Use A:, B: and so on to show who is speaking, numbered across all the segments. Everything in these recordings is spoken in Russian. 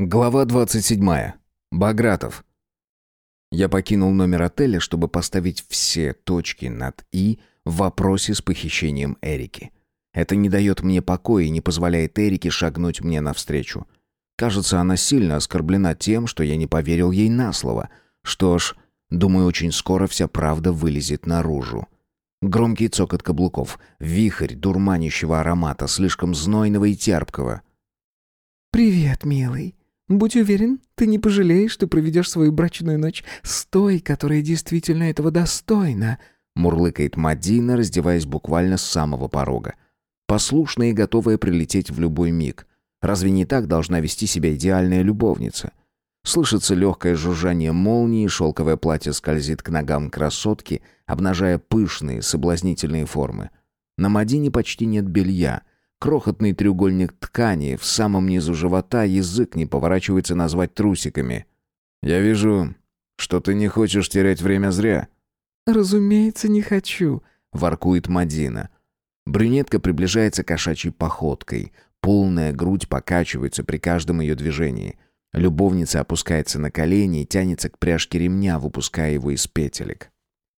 A: Глава 27. Багратов. Я покинул номер отеля, чтобы поставить все точки над «и» в вопросе с похищением Эрики. Это не дает мне покоя и не позволяет Эрике шагнуть мне навстречу. Кажется, она сильно оскорблена тем, что я не поверил ей на слово. Что ж, думаю, очень скоро вся правда вылезет наружу. Громкий цокот каблуков, вихрь дурманящего аромата, слишком знойного и терпкого.
B: «Привет, милый», Будь уверен, ты не пожалеешь, что проведешь свою брачную ночь с той, которая действительно этого достойна»,
A: мурлыкает Мадина, раздеваясь буквально с самого порога. Послушная и готовая прилететь в любой миг. Разве не так должна вести себя идеальная любовница? Слышится легкое жужжание молнии, шелковое платье скользит к ногам красотки, обнажая пышные, соблазнительные формы. На Мадине почти нет белья — Крохотный треугольник ткани в самом низу живота язык не поворачивается назвать трусиками. «Я вижу, что ты не хочешь терять время зря».
B: «Разумеется, не хочу», —
A: воркует Мадина. Брюнетка приближается кошачьей походкой. Полная грудь покачивается при каждом ее движении. Любовница опускается на колени и тянется к пряжке ремня, выпуская его из петелек.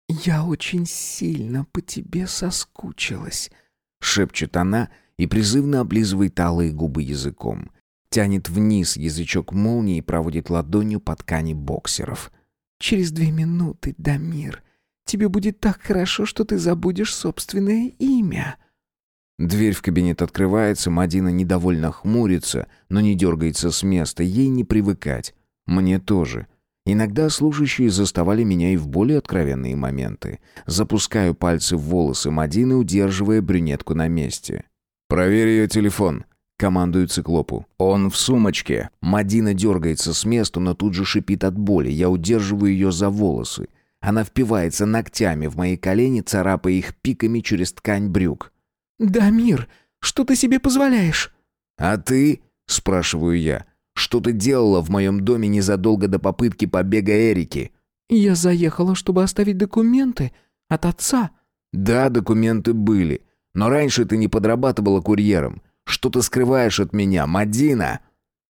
B: «Я очень сильно по тебе соскучилась», —
A: шепчет она, — и призывно облизывает алые губы языком. Тянет вниз язычок молнии и проводит ладонью по ткани боксеров.
B: «Через две минуты, Дамир, тебе будет так хорошо, что ты забудешь собственное имя».
A: Дверь в кабинет открывается, Мадина недовольно хмурится, но не дергается с места, ей не привыкать. Мне тоже. Иногда служащие заставали меня и в более откровенные моменты. Запускаю пальцы в волосы Мадины, удерживая брюнетку на месте. «Проверь ее телефон», — командую циклопу. «Он в сумочке». Мадина дергается с места, но тут же шипит от боли. Я удерживаю ее за волосы. Она впивается ногтями в мои колени, царапая их пиками через ткань брюк.
B: «Дамир, что ты себе позволяешь?»
A: «А ты?» — спрашиваю я. «Что ты делала в моем доме незадолго до попытки побега Эрики?»
B: «Я заехала, чтобы оставить документы от отца».
A: «Да, документы были. Но раньше ты не подрабатывала курьером. Что ты скрываешь от меня, Мадина?»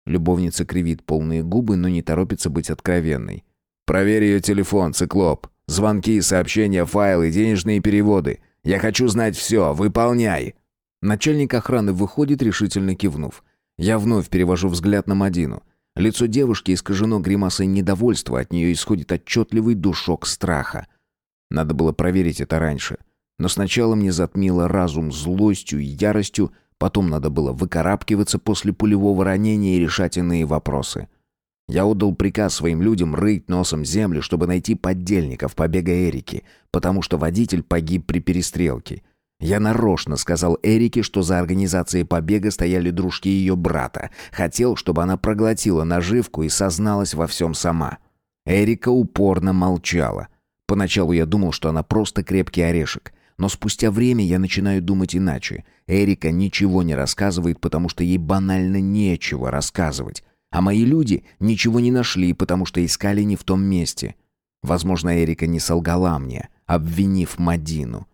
A: Любовница кривит полные губы, но не торопится быть откровенной. «Проверь ее телефон, циклоп. Звонки, сообщения, файлы, денежные переводы. Я хочу знать все. Выполняй!» Начальник охраны выходит, решительно кивнув. Я вновь перевожу взгляд на Мадину. Лицо девушки искажено гримасой недовольства, от нее исходит отчетливый душок страха. Надо было проверить это раньше. Но сначала мне затмило разум злостью и яростью, потом надо было выкарабкиваться после пулевого ранения и решать иные вопросы. Я отдал приказ своим людям рыть носом землю, чтобы найти поддельников побега Эрики, потому что водитель погиб при перестрелке. Я нарочно сказал Эрике, что за организацией побега стояли дружки ее брата. Хотел, чтобы она проглотила наживку и созналась во всем сама. Эрика упорно молчала. Поначалу я думал, что она просто крепкий орешек. Но спустя время я начинаю думать иначе. Эрика ничего не рассказывает, потому что ей банально нечего рассказывать. А мои люди ничего не нашли, потому что искали не в том месте. Возможно, Эрика не солгала мне, обвинив Мадину.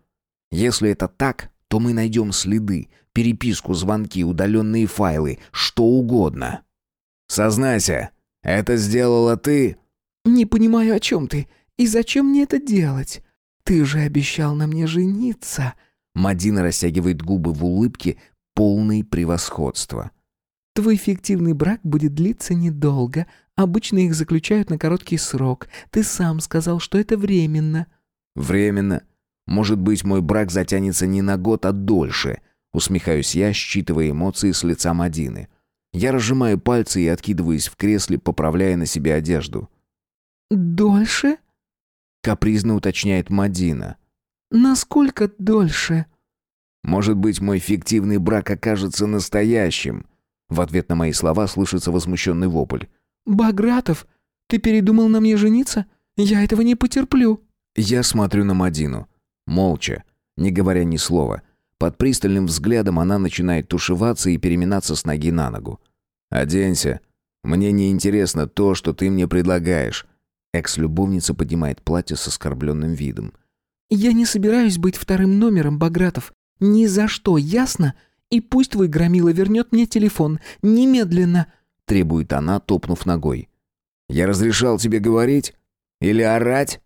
A: Если это так, то мы найдем следы, переписку, звонки, удаленные файлы, что угодно. «Сознайся, это сделала ты?»
B: «Не понимаю, о чем ты, и зачем мне это делать?» «Ты же обещал на мне жениться!»
A: Мадина растягивает губы в улыбке, полной превосходства.
B: «Твой фиктивный брак будет длиться недолго. Обычно их заключают на короткий срок. Ты сам сказал, что это временно».
A: «Временно? Может быть, мой брак затянется не на год, а дольше?» Усмехаюсь я, считывая эмоции с лица Мадины. Я разжимаю пальцы и откидываюсь в кресле, поправляя на себе одежду.
B: «Дольше?»
A: Капризно уточняет Мадина.
B: Насколько дольше?
A: Может быть, мой фиктивный брак окажется настоящим? В ответ на мои слова слышится возмущенный вопль.
B: Багратов, ты передумал на мне жениться? Я этого не потерплю.
A: Я смотрю на Мадину, молча, не говоря ни слова. Под пристальным взглядом она начинает тушеваться и переминаться с ноги на ногу. «Оденься. Мне не интересно то, что ты мне предлагаешь. Экс-любовница поднимает платье с оскорбленным видом.
B: «Я не собираюсь быть вторым номером, Багратов. Ни за что, ясно? И пусть твой громила вернет мне телефон. Немедленно!»
A: — требует она, топнув ногой. «Я разрешал тебе говорить? Или орать?»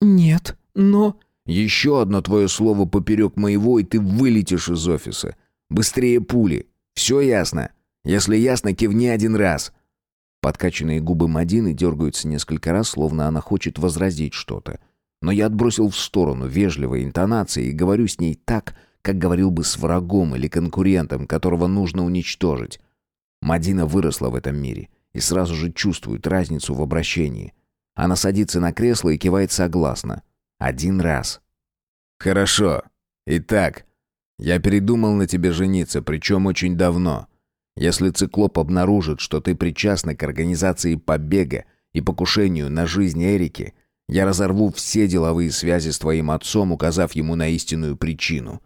B: «Нет, но...»
A: «Еще одно твое слово поперек моего, и ты вылетишь из офиса. Быстрее пули. Все ясно? Если ясно, кивни один раз». Подкачанные губы Мадины дергаются несколько раз, словно она хочет возразить что-то. Но я отбросил в сторону вежливой интонации и говорю с ней так, как говорил бы с врагом или конкурентом, которого нужно уничтожить. Мадина выросла в этом мире и сразу же чувствует разницу в обращении. Она садится на кресло и кивает согласно. Один раз. «Хорошо. Итак, я передумал на тебе жениться, причем очень давно. Если циклоп обнаружит, что ты причастна к организации побега и покушению на жизнь Эрики, я разорву все деловые связи с твоим отцом, указав ему на истинную причину.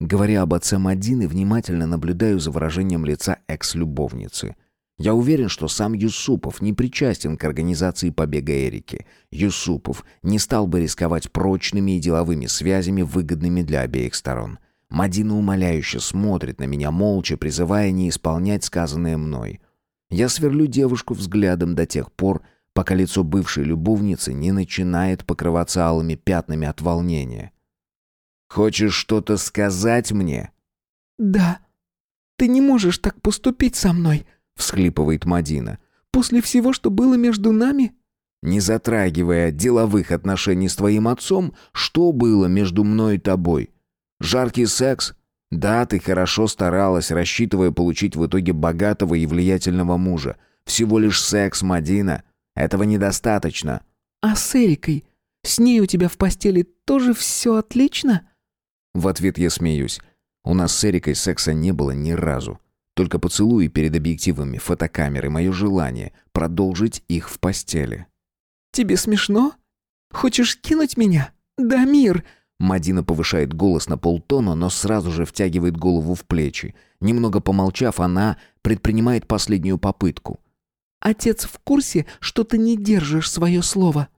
A: Говоря об отце Мадины, внимательно наблюдаю за выражением лица экс-любовницы. Я уверен, что сам Юсупов не причастен к организации побега Эрики. Юсупов не стал бы рисковать прочными и деловыми связями, выгодными для обеих сторон. Мадина умоляюще смотрит на меня, молча призывая не исполнять сказанное мной. Я сверлю девушку взглядом до тех пор, пока лицо бывшей любовницы не начинает покрываться алыми пятнами от волнения. Хочешь что-то сказать мне?»
B: «Да. Ты не можешь так поступить со мной», — всхлипывает Мадина. «После всего, что было между нами?»
A: «Не затрагивая деловых отношений с твоим отцом, что было между мной и тобой? Жаркий секс? Да, ты хорошо старалась, рассчитывая получить в итоге богатого и влиятельного мужа. Всего лишь секс, Мадина. Этого недостаточно».
B: «А с Эрикой? С ней у тебя в постели тоже все отлично?»
A: В ответ я смеюсь. У нас с Эрикой секса не было ни разу. Только поцелуи перед объективами фотокамеры, мое желание продолжить их в постели.
B: «Тебе смешно? Хочешь кинуть меня? Да, мир!»
A: Мадина повышает голос на полтона, но сразу же втягивает голову в плечи. Немного помолчав, она предпринимает последнюю попытку.
B: «Отец в курсе, что ты не держишь свое слово?»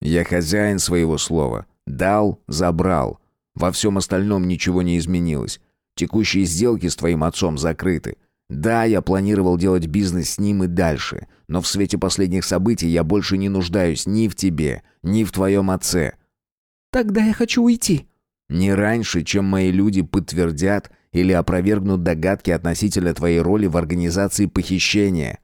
A: «Я хозяин своего слова. Дал, забрал. Во всем остальном ничего не изменилось. Текущие сделки с твоим отцом закрыты. Да, я планировал делать бизнес с ним и дальше, но в свете последних событий я больше не нуждаюсь ни в тебе, ни в твоем отце.
B: Тогда я хочу уйти.
A: Не раньше, чем мои люди подтвердят или опровергнут догадки относительно твоей роли в организации похищения.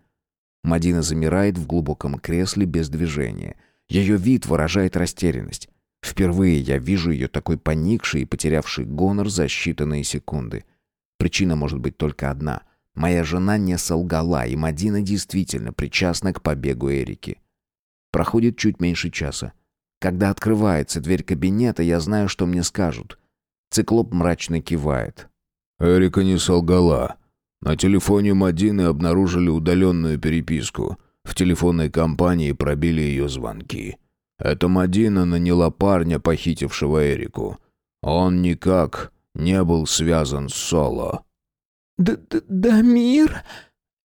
A: Мадина замирает в глубоком кресле без движения. Ее вид выражает растерянность. Впервые я вижу ее такой поникшей и потерявшей гонор за считанные секунды. Причина может быть только одна. Моя жена не солгала, и Мадина действительно причастна к побегу Эрики. Проходит чуть меньше часа. Когда открывается дверь кабинета, я знаю, что мне скажут. Циклоп мрачно кивает. «Эрика не солгала. На телефоне Мадины обнаружили удаленную переписку. В телефонной компании пробили ее звонки. Это Мадина наняла парня, похитившего Эрику. Он никак не был связан с Соло.
B: «Да, да, да мир...»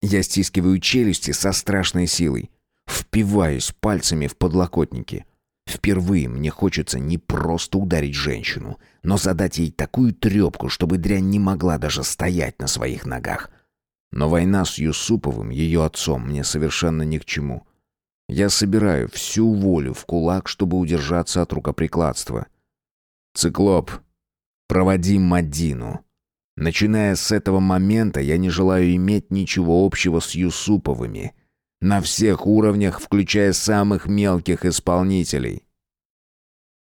A: Я стискиваю челюсти со страшной силой. Впиваюсь пальцами в подлокотники. Впервые мне хочется не просто ударить женщину, но задать ей такую трепку, чтобы дрянь не могла даже стоять на своих ногах. Но война с Юсуповым, ее отцом, мне совершенно ни к чему. Я собираю всю волю в кулак, чтобы удержаться от рукоприкладства. «Циклоп, проводи Мадину. Начиная с этого момента я не желаю иметь ничего общего с Юсуповыми. На всех уровнях, включая самых мелких исполнителей».